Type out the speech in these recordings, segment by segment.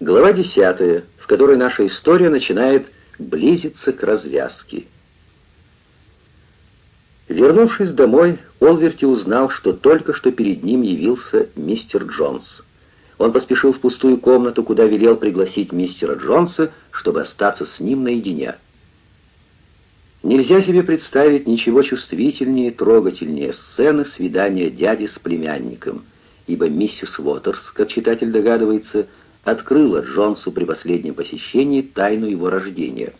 Глава 10, в которой наша история начинает близиться к развязке. Вернувшись домой, Олверти узнал, что только что перед ним явился мистер Джонс. Он поспешил в пустую комнату, куда велел пригласить мистера Джонса, чтобы остаться с ним наедине. Нельзя себе представить ничего чувствительнее и трогательнее сцены свидания дяди с племянником, ибо миссис Уотерс, как читатель догадывается, открыла Джонсу при последнем посещении тайну его рождения.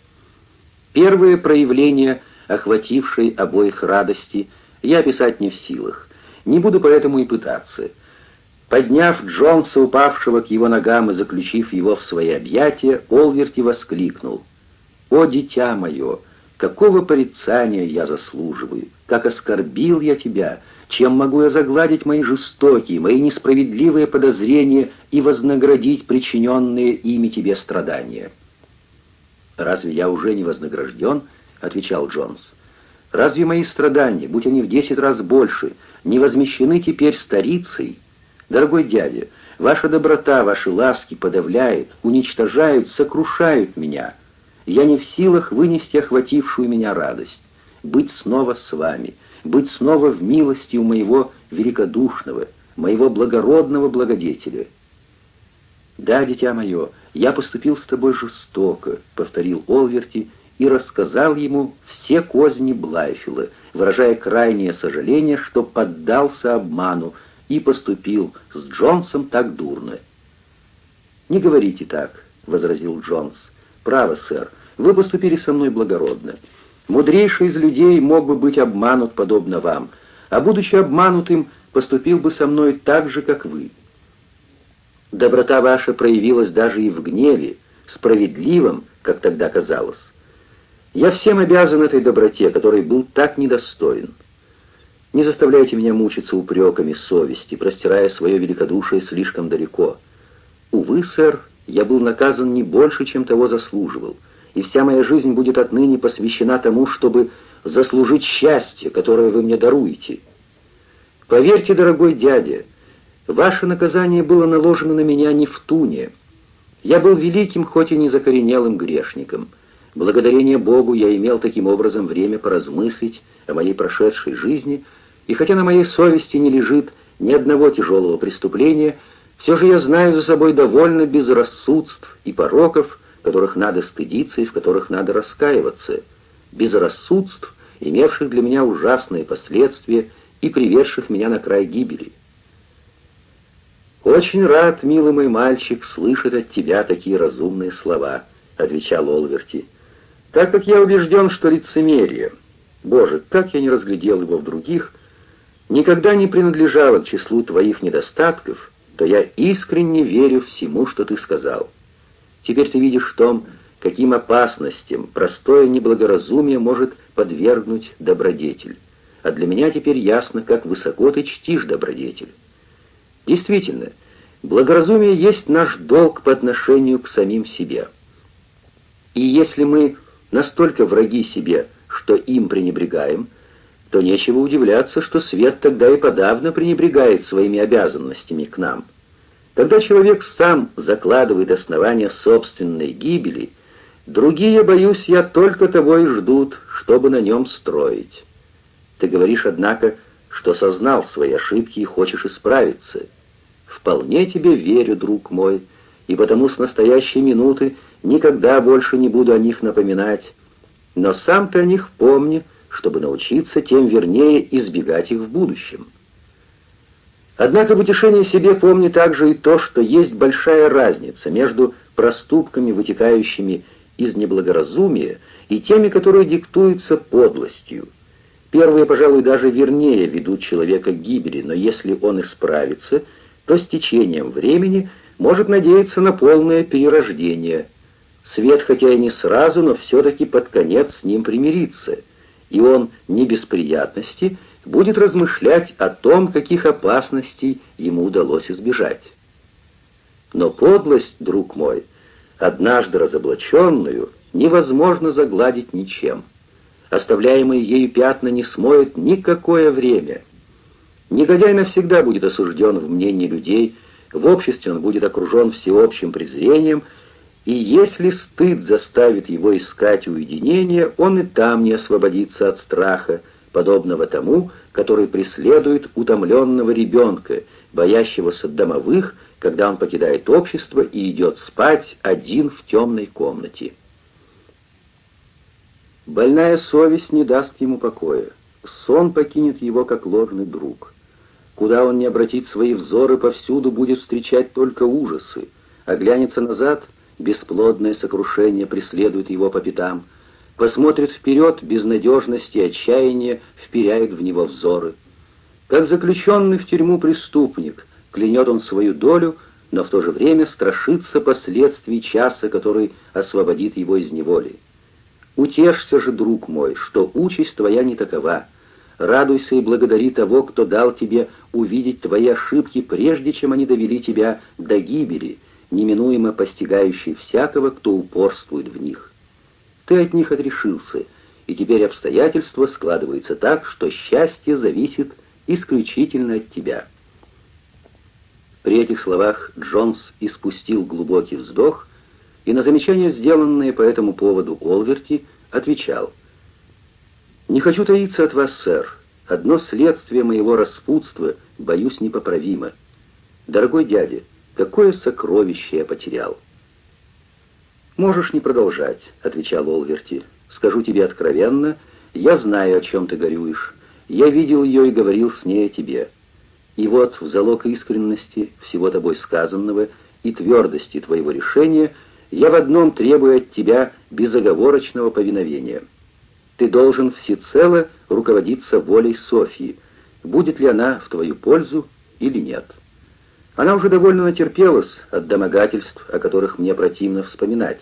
Первое проявление, охватившей обоих радости, я описать не в силах. Не буду поэтому и пытаться. Подняв Джонса, упавшего к его ногам и заключив его в свои объятия, Олверти воскликнул. «О, дитя мое! Какого порицания я заслуживаю! Как оскорбил я тебя! Чем могу я загладить мои жестокие, мои несправедливые подозрения и вознаградить причиненные ими тебе страдания?» «Разве я уже не вознагражден?» — отвечал Джонс. «Разве мои страдания, будь они в десять раз больше, не возмещены теперь старицей?» Дорогой дядя, ваша доброта, ваши ласки подавляют, уничтожают, сокрушают меня. Я не в силах вынести охватившую меня радость. Быть снова с вами, быть снова в милости у моего великодушного, моего благородного благодетеля. «Да, дитя мое, я поступил с тобой жестоко», — повторил Олверти и рассказал ему все козни Блайфила, выражая крайнее сожаление, что поддался обману, и поступил с Джонсом так дурно. «Не говорите так», — возразил Джонс. «Право, сэр, вы поступили со мной благородно. Мудрейший из людей мог бы быть обманут, подобно вам, а, будучи обманутым, поступил бы со мной так же, как вы. Доброта ваша проявилась даже и в гневе, справедливом, как тогда казалось. Я всем обязан этой доброте, которой был так недостоин». Не заставляйте меня мучиться упреками совести, простирая свое великодушие слишком далеко. Увы, сэр, я был наказан не больше, чем того заслуживал, и вся моя жизнь будет отныне посвящена тому, чтобы заслужить счастье, которое вы мне даруете. Поверьте, дорогой дядя, ваше наказание было наложено на меня не в туне. Я был великим, хоть и не закоренелым грешником. Благодарение Богу я имел таким образом время поразмыслить о моей прошедшей жизни — и хотя на моей совести не лежит ни одного тяжелого преступления, все же я знаю за собой довольно безрассудств и пороков, которых надо стыдиться и в которых надо раскаиваться, безрассудств, имевших для меня ужасные последствия и приведших меня на край гибели. «Очень рад, милый мой мальчик, слышать от тебя такие разумные слова», — отвечал Олверти, «так как я убежден, что лицемерие, Боже, как я не разглядел его в других, никогда не принадлежала к числу твоих недостатков, то я искренне верю всему, что ты сказал. Теперь ты видишь в том, каким опасностям простое неблагоразумие может подвергнуть добродетель. А для меня теперь ясно, как высоко ты чтишь добродетель. Действительно, благоразумие есть наш долг по отношению к самим себе. И если мы настолько враги себе, что им пренебрегаем, то нечего удивляться, что свет тогда и подавно пренебрегает своими обязанностями к нам. Когда человек сам закладывает основания собственной гибели, другие, боюсь я, только того и ждут, чтобы на нем строить. Ты говоришь, однако, что сознал свои ошибки и хочешь исправиться. Вполне тебе верю, друг мой, и потому с настоящей минуты никогда больше не буду о них напоминать. Но сам ты о них помни, — чтобы научиться тем вернее избегать их в будущем. Однако в утешение себе помни также и то, что есть большая разница между проступками, вытекающими из неблагоразумия, и теми, которые диктуются подлостью. Первые, пожалуй, даже вернее ведут человека к гибели, но если он исправится, то с течением времени может надеяться на полное перерождение. Свет, хотя и не сразу, но все-таки под конец с ним примирится — и он не без приятности будет размышлять о том, каких опасностей ему удалось избежать. Но подлость, друг мой, однажды разоблаченную, невозможно загладить ничем. Оставляемые ею пятна не смоет никакое время. Негодяй навсегда будет осужден в мнении людей, в обществе он будет окружен всеобщим презрением, и если стыд заставит его искать уединение, он и там не освободится от страха, подобного тому, который преследует утомленного ребенка, боящегося домовых, когда он покидает общество и идет спать один в темной комнате. Больная совесть не даст ему покоя. Сон покинет его, как ложный друг. Куда он не обратит свои взоры, повсюду будет встречать только ужасы. Оглянется назад, бесплодное сокрушение преследует его по пятам. Посмотрит вперед, безнадежность и отчаяние вперяют в него взоры. Как заключенный в тюрьму преступник, клянет он свою долю, но в то же время страшится последствий часа, который освободит его из неволи. Утешься же, друг мой, что участь твоя не такова. Радуйся и благодари того, кто дал тебе увидеть твои ошибки, прежде чем они довели тебя до гибели, неминуемо постигающей всякого, кто упорствует в них. Ты от них отрешился, и теперь обстоятельства складываются так, что счастье зависит исключительно от тебя. При этих словах Джонс испустил глубокий вздох и на замечание, сделанное по этому поводу Олверти, отвечал. «Не хочу таиться от вас, сэр. Одно следствие моего распутства, боюсь, непоправимо. Дорогой дядя, какое сокровище я потерял!» «Можешь не продолжать», — отвечал Олверти. «Скажу тебе откровенно, я знаю, о чем ты горюешь. Я видел ее и говорил с ней о тебе. И вот в залог искренности всего тобой сказанного и твердости твоего решения — я в одном требую от тебя безоговорочного повиновения. Ты должен всецело руководиться волей Софьи, будет ли она в твою пользу или нет. Она уже довольно натерпелась от домогательств, о которых мне противно вспоминать.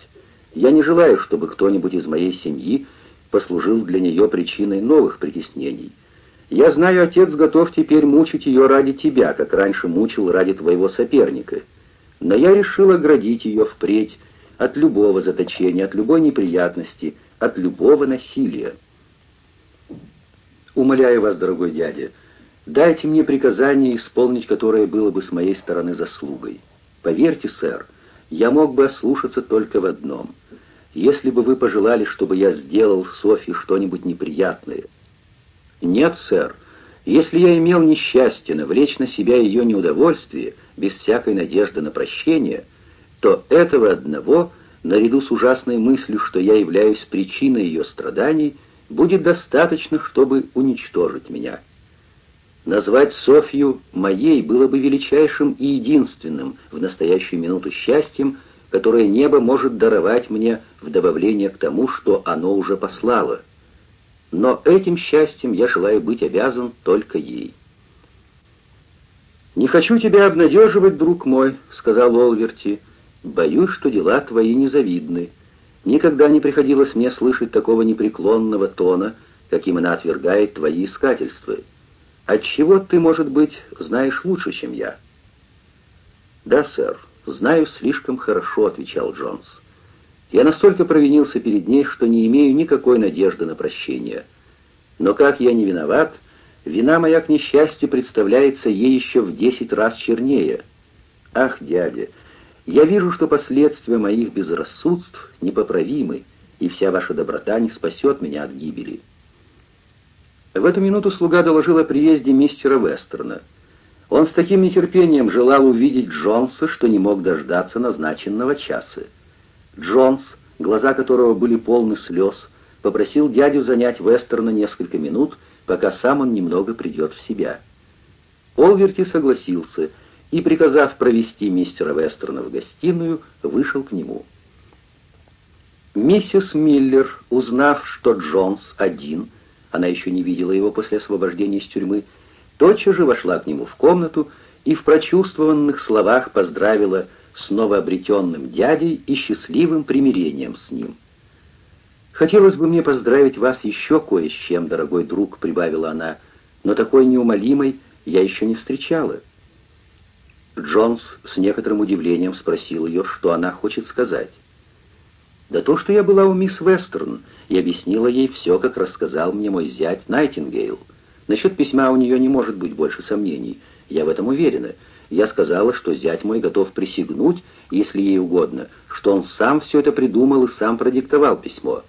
Я не желаю, чтобы кто-нибудь из моей семьи послужил для нее причиной новых притеснений. Я знаю, отец готов теперь мучить ее ради тебя, как раньше мучил ради твоего соперника. Но я решил оградить ее впредь от любого заточения, от любой неприятности, от любого насилия. Умоляю вас, дорогой дядя, дайте мне приказание, исполнить которое было бы с моей стороны заслугой. Поверьте, сэр, я мог бы ослушаться только в одном. Если бы вы пожелали, чтобы я сделал Софи что-нибудь неприятное. Нет, сэр, если я имел несчастье навлечь на себя ее неудовольствие, без всякой надежды на прощение — то этого одного, наряду с ужасной мыслью, что я являюсь причиной ее страданий, будет достаточно, чтобы уничтожить меня. Назвать Софью моей было бы величайшим и единственным в настоящую минуту счастьем, которое небо может даровать мне в добавление к тому, что оно уже послало. Но этим счастьем я желаю быть обязан только ей. «Не хочу тебя обнадеживать, друг мой», — сказал Олверти, — Боюсь, что дела твои незавидны. Никогда не приходилось мне слышать такого непреклонного тона, каким она отвергает твои искательства. Отчего ты, может быть, знаешь лучше, чем я?» «Да, сэр, знаю слишком хорошо», — отвечал Джонс. «Я настолько провинился перед ней, что не имею никакой надежды на прощение. Но как я не виноват, вина моя, к несчастью, представляется ей еще в десять раз чернее. Ах, дядя, я вижу, что последствия моих безрассудств непоправимы, и вся ваша доброта не спасет меня от гибели». В эту минуту слуга доложил о приезде мистера Вестерна. Он с таким нетерпением желал увидеть Джонса, что не мог дождаться назначенного часа. Джонс, глаза которого были полны слез, попросил дядю занять Вестерна несколько минут, пока сам он немного придет в себя. Олверти согласился — и, приказав провести мистера Вестерна в гостиную, вышел к нему. Миссис Миллер, узнав, что Джонс один, она еще не видела его после освобождения из тюрьмы, тотчас же вошла к нему в комнату и в прочувствованных словах поздравила с новообретенным дядей и счастливым примирением с ним. «Хотелось бы мне поздравить вас еще кое с чем, дорогой друг», — прибавила она, «но такой неумолимой я еще не встречала». Джонс с некоторым удивлением спросил ее, что она хочет сказать. «Да то, что я была у мисс Вестерн и объяснила ей все, как рассказал мне мой зять Найтингейл. Насчет письма у нее не может быть больше сомнений, я в этом уверена. я сказала, что зять мой готов присягнуть, если ей угодно, что он сам все это придумал и сам продиктовал письмо.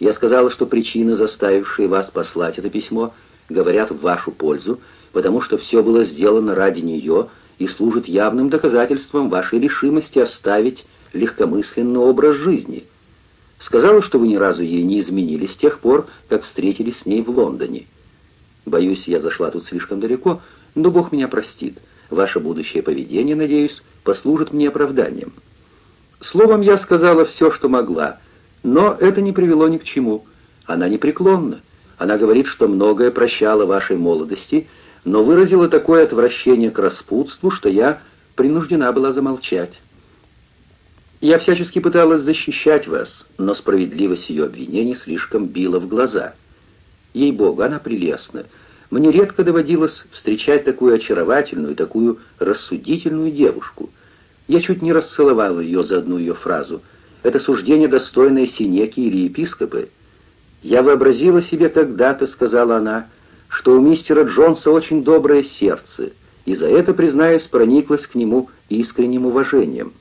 Я сказала, что причины, заставившие вас послать это письмо, говорят в вашу пользу, потому что все было сделано ради нее и служит явным доказательством вашей решимости оставить легкомысленный образ жизни. Сказала, что вы ни разу ей не изменили с тех пор, как встретились с ней в Лондоне. Боюсь, я зашла тут слишком далеко, но Бог меня простит. Ваше будущее поведение, надеюсь, послужит мне оправданием. Словом, я сказала все, что могла, но это не привело ни к чему. Она непреклонна. Она говорит, что многое прощала вашей молодости, но выразила такое отвращение к распутству, что я принуждена была замолчать. Я всячески пыталась защищать вас, но справедливость ее обвинений слишком била в глаза. Ей-богу, она прелестна. Мне редко доводилось встречать такую очаровательную, такую рассудительную девушку. Я чуть не расцеловал ее за одну ее фразу. Это суждение, достойное Синеки или епископы. «Я вообразила себе когда-то», — сказала она, — «что у мистера Джонса очень доброе сердце, и за это, признаюсь, прониклась к нему искренним уважением.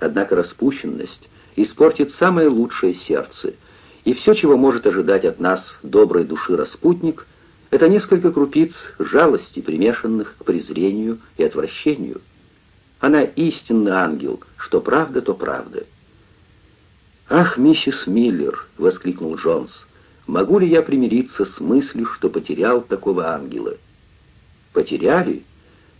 Однако распущенность испортит самое лучшее сердце, и все, чего может ожидать от нас доброй души распутник, это несколько крупиц жалости, примешанных к презрению и отвращению. Она истинный ангел, что правда, то правда». «Ах, миссис Миллер!» — воскликнул Джонс. Могу ли я примириться с мыслью, что потерял такого ангела? Потеряли?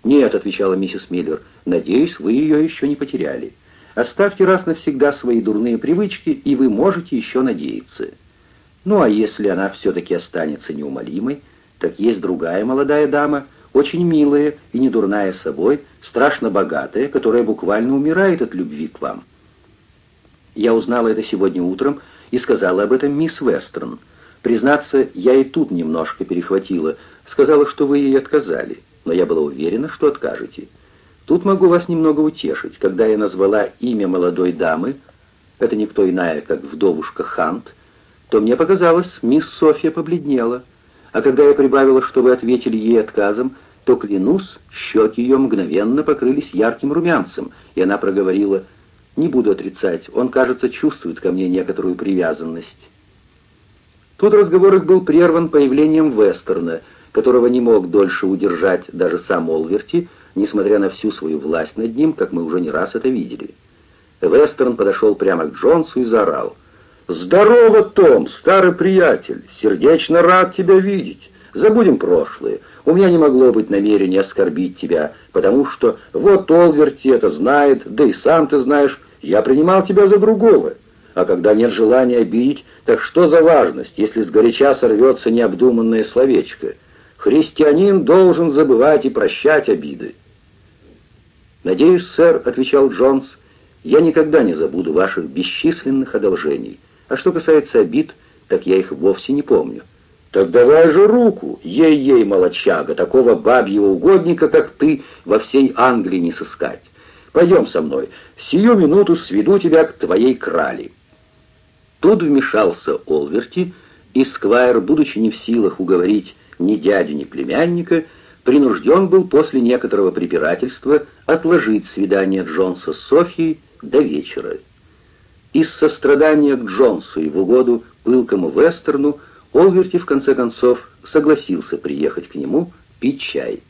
Нет, отвечала миссис Миллер. Надеюсь, вы ее еще не потеряли. Оставьте раз навсегда свои дурные привычки, и вы можете еще надеяться. Ну а если она все-таки останется неумолимой, так есть другая молодая дама, очень милая и не дурная собой, страшно богатая, которая буквально умирает от любви к вам. Я узнала это сегодня утром и сказала об этом мисс Вестерн. Признаться, я и тут немножко перехватила. Сказала, что вы ей отказали, но я была уверена, что откажете. Тут могу вас немного утешить. Когда я назвала имя молодой дамы, это никто иная, как вдовушка Хант, то мне показалось, мисс Софья побледнела. А когда я прибавила, что вы ответили ей отказом, то, клянусь, щеки ее мгновенно покрылись ярким румянцем, и она проговорила, «Не буду отрицать, он, кажется, чувствует ко мне некоторую привязанность». Тут разговор их был прерван появлением Вестерна, которого не мог дольше удержать даже сам Олверти, несмотря на всю свою власть над ним, как мы уже не раз это видели. Вестерн подошел прямо к Джонсу и заорал. «Здорово, Том, старый приятель! Сердечно рад тебя видеть! Забудем прошлое. У меня не могло быть намерения оскорбить тебя, потому что вот Олверти это знает, да и сам ты знаешь, я принимал тебя за другого. А когда нет желания обидеть, так что за важность, если сгоряча сорвется необдуманное словечко? Христианин должен забывать и прощать обиды. «Надеюсь, сэр», — отвечал Джонс, — «я никогда не забуду ваших бесчисленных одолжений. А что касается обид, так я их вовсе не помню». «Так давай же руку! Ей-ей, молочага, такого бабьего угодника, как ты, во всей Англии не сыскать. Пойдем со мной, сию минуту сведу тебя к твоей крали». Тут вмешался Олверти, и Сквайр, будучи не в силах уговорить ни дядю, ни племянника, принужден был после некоторого препирательства отложить свидание Джонса с Софией до вечера. Из сострадания к Джонсу и в угоду пылкому вестерну Олверти в конце концов согласился приехать к нему пить чай.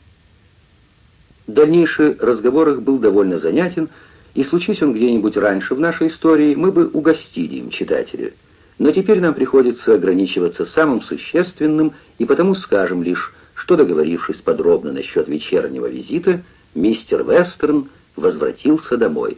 Дальнейший разговор их был довольно занятен, и случись он где-нибудь раньше в нашей истории, мы бы угостили им читателя. Но теперь нам приходится ограничиваться самым существенным, и потому скажем лишь, что, договорившись подробно насчет вечернего визита, мистер Вестерн возвратился домой.